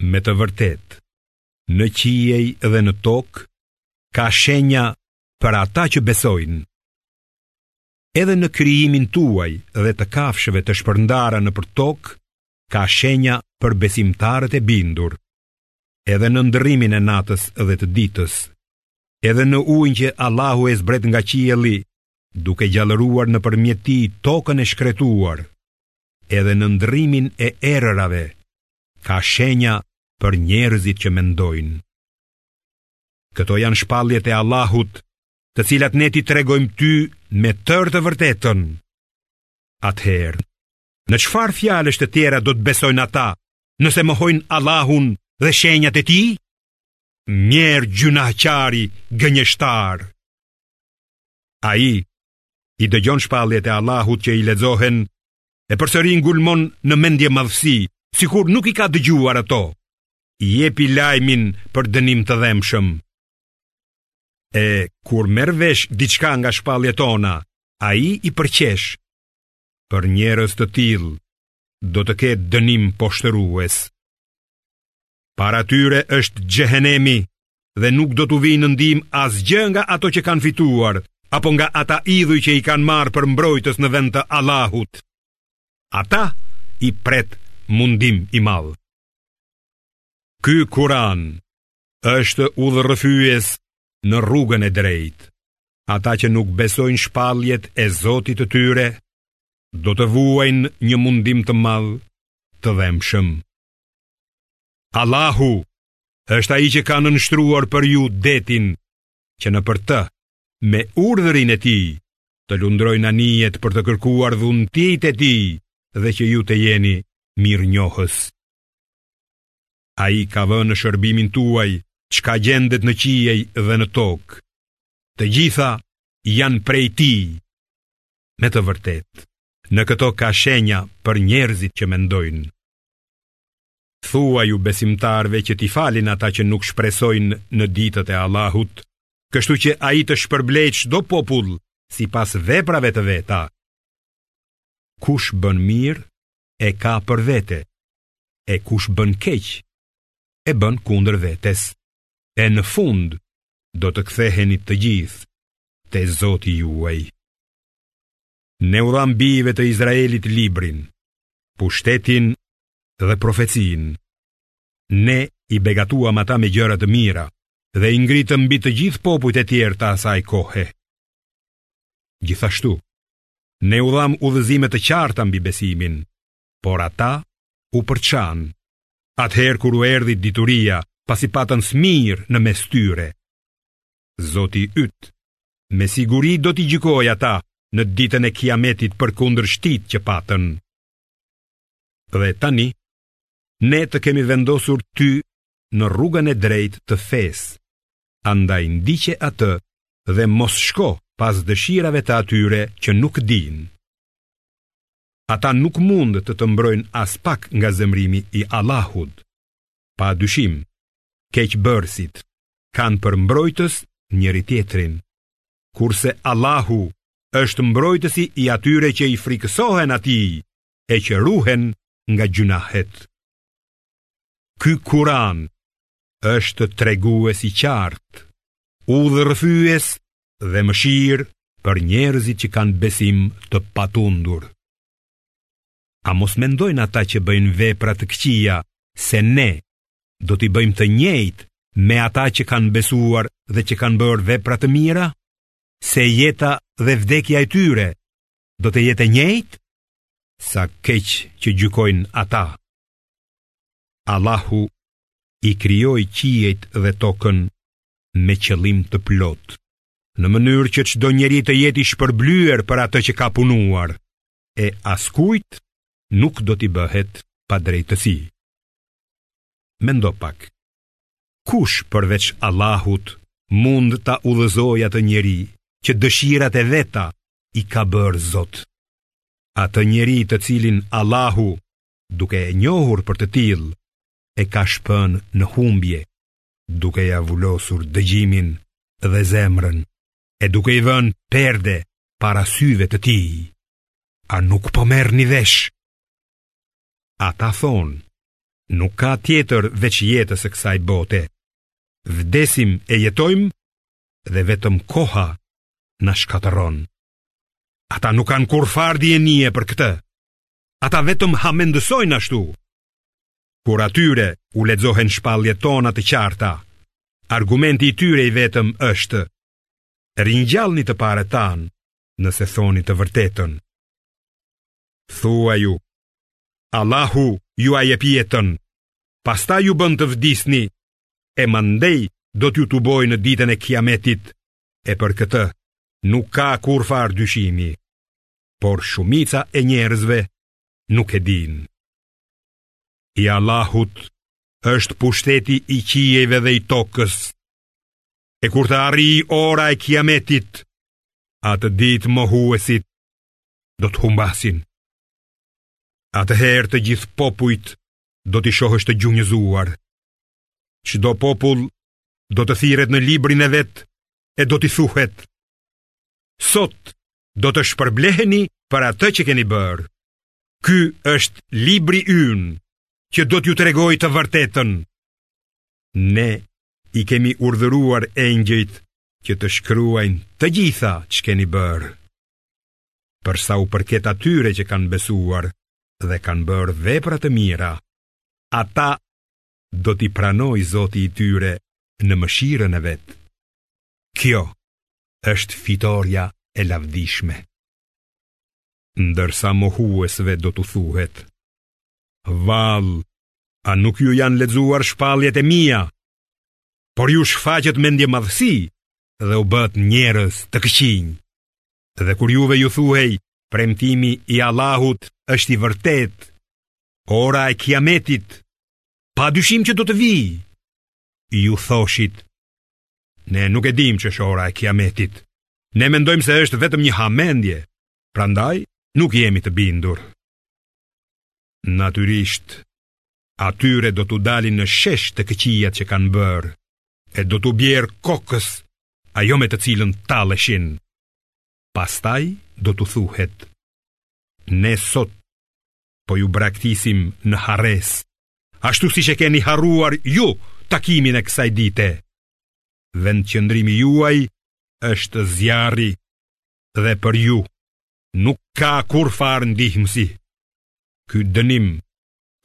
Me të vërtetë, në qiej dhe në tokë, ka shenja për ata që besojnë. Edhe në krijimin tuaj dhe të kafshëve të shpërndara nëpër tokë, ka shenja për besimtarët e bindur. Edhe në ndërrimin e natës dhe të ditës, edhe në ujin që Allahu e zbret nga qielli, duke gjallëruar nëpërmjet tij tokën e shkretuar, edhe në ndërrimin e erërave ka shenja për njerëzit që mendojnë. Këto janë shpalljet e Allahut, të cilat ne t'i tregojmë ty me tërë të vërtetën. Atëherë, në çfarë fjalësh të tjera do të besojnë ata, nëse mohojnë Allahun dhe shenjat e tij? Mjerë gjynahqari gënjeshtar. Ai i dëgjon shpalljet e Allahut që i lexohen e përsëri ngulmon në mendjemadhësi, sikur nuk i ka dëgjuar ato. Jepi lajmin për dënim të dhemshëm. E kur merr vesh diçka nga shpalljet tona, ai i përqesh. Për njerëz të tillë do të ketë dënim poshtërues. Para tyre është xhehenemi dhe nuk do t'u vijë në ndihmë asgjë nga ato që kanë fituar apo nga ata idhuj që i kanë marrë për mbrojtës në vend të Allahut. Ata i pret mundim i madh. Ky Kur'an është udhërrëfyes në rrugën e drejtë. Ata që nuk besojnë shpalljet e Zotit të tyre, do të vuajnë një mundim të madh të dhemshëm. Allahu është ai që ka nënshtruar për ju detin që nëpër të me urdhërin e tij të lundrojnë anijet për të kërkuar dhuntitë e tij dhe që ju të jeni mirënjohës. Ai ka vënë në shërbimin tuaj çka gjendet në qiej dhe në tokë. Të gjitha janë prej tij. Me të vërtetë, në këto ka shenja për njerëzit që mendojnë. Thuaju besimtarëve që t'i falin ata që nuk shpresojnë në ditët e Allahut, kështu që ai të shpërblejë çdo popull sipas veprave të veta. Kush bën mirë e ka për vete, e kush bën keq e bën kundër vetes. E në fund do të ktheheni të gjithë te Zoti juaj. Ne u dhamë bijve të Izraelit librin, pushtetin dhe profecinë. Ne i begatuam ata me gjëra të mira dhe i ngritëm mbi të gjithë popujt e tjerë të asaj kohe. Gjithashtu, ne u dhamë udhëzime të qarta mbi besimin, por ata u përçanë atëherë kur u erdhi dituria, pasi patën smirë në mes tyre. Zoti yt, me siguri do t'i gjykojë ata në ditën e kiametit për kundërshtitë që patën. Dhe tani, ne të kemi vendosur ty në rrugën e drejtë të fesë, andaj ndiqe atë dhe mos shko pas dëshirave të atyre që nuk dinë. Ata nuk mund të të mbrojnë aspak nga zemrimi i Allahut. Pa dyshim, keqbërësit kanë për mbrojtës njëri-tjetrin, kurse Allahu është mbrojtësi i atyre që i frikësohen atij e që ruhen nga gjynahet. Ky Kur'an është tregues i qartë, udhërrëfyes dhe mëshirë për njerëzit që kanë besim të patundur. A mos mendojnë ata që bëjnë vepra të këqija se ne do t'i bëjmë të njëjtë me ata që kanë besuar dhe që kanë bërë vepra të mira? Se jeta dhe vdekja e tyre do të jetë e njëjtë? Sa keq që gjykojnë ata. Allahu i krijoi qiejt dhe tokën me qëllim të plotë, në mënyrë që çdo njeri të jetë i shpërblyer për atë që ka punuar, e askujt nuk do t'i bëhet padrejtësi. Mendo pak. Kush përveç Allahut mund ta udhëzojë atë njeri që dëshirat e veta i ka bërë Zot? Atë njeri të cilin Allahu duke e njohur për të tillë, e ka shpënë në humbje, duke ia vulosur dëgjimin dhe zemrën, e duke i vënë perde para syve të tij. A nuk po merrni vesh? Ata thonë, nuk ka tjetër veç jetës së kësaj bote. Vdesim e jetojmë dhe vetëm koha na shkatërron. Ata nuk kanë kurrfarë dijenie për këtë. Ata vetëm hamendësojnë ashtu. Kur atyre u lexohen shpalljet tona të qarta, argumenti i tyre i vetëm është Ringjallni të parët tanë nëse thoni të vërtetën. Thuaju, Allahu jua jep jetën, pastaj ju bën të vdisni, e mandej do t'ju tubojë në ditën e kiametit, e për këtë nuk ka kurrfarë dyshimi. por shumica e njerëzve nuk e dinë. I Allahut është pushteti i qiejve dhe i tokës, e kur të arrijë ora e kiametit, atë ditë mohuesit do të humbasin. Atëherë të gjithë popujt do t'i shohësh të gjunjëzuar. Çdo popull do të thirret në librin e vet e do t'i thuhet: Sot do të shpërbleheni për atë që keni bërë. Ky është libri ynë që do t'ju tregojë të vërtetën. Ne i kemi urdhëruar engjëjt që të shkruajnë të gjitha ç'keni bërë. Për sa u përket atyre që kanë besuar dhe kanë bërë vepra të mira, ata do t'i pranojë Zoti i tyre në mëshirën e vet. Kjo është fitorja e lavdishme. Ndërsa mohuesve do t'u thuhet, Vallë, a nuk ju janë lexuar shpalljet e mia, por ju shfaqët mendjemadhësi dhe u bëtë njerëz të këqinj. Dhe kur juve ju thuhej, premtimi i Allahut është i vërtetë, ora e kiametit, pa dyshim që do të vijë, ju thoshit, ne nuk e dimë ç'është ora e kiametit, ne mendojmë se është vetëm një hamendje, prandaj nuk jemi të bindur. Natyrisht, atyre do t'u dalin në shesh të këqijat që kanë bërë, e do t'u bjerë kokës ajo me të cilën talleshin. Pastaj do t'u thuhet, ne sot po ju braktisim në harresë, ashtu siç e keni harruar ju takimin e kësaj dite. Vendqëndrimi juaj është zjarri dhe për ju nuk ka kurrfarë ndihmësi. Ky dënim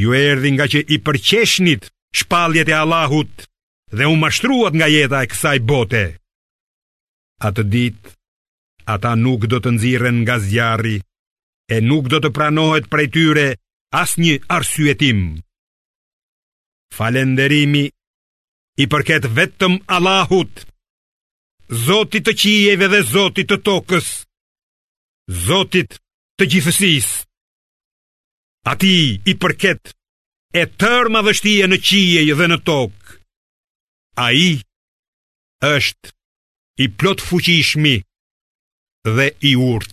ju erdi ngaqë i përqeshnit shpalljet e Allahut dhe u mashtruat nga jeta e kësaj bote. Atë ditë, ata nuk do të nxirren nga zjarri e nuk do të pranohet prej tyre asnjë arsyetim. Falënderimi i përket vetëm Allahut Zotit të qiejve dhe Zotit të tokës, Zotit të gjithësisë. Atij i përket e tërë madhështia në qiej dhe në tokë. Ai është i plotfuqishmi dhe i urti.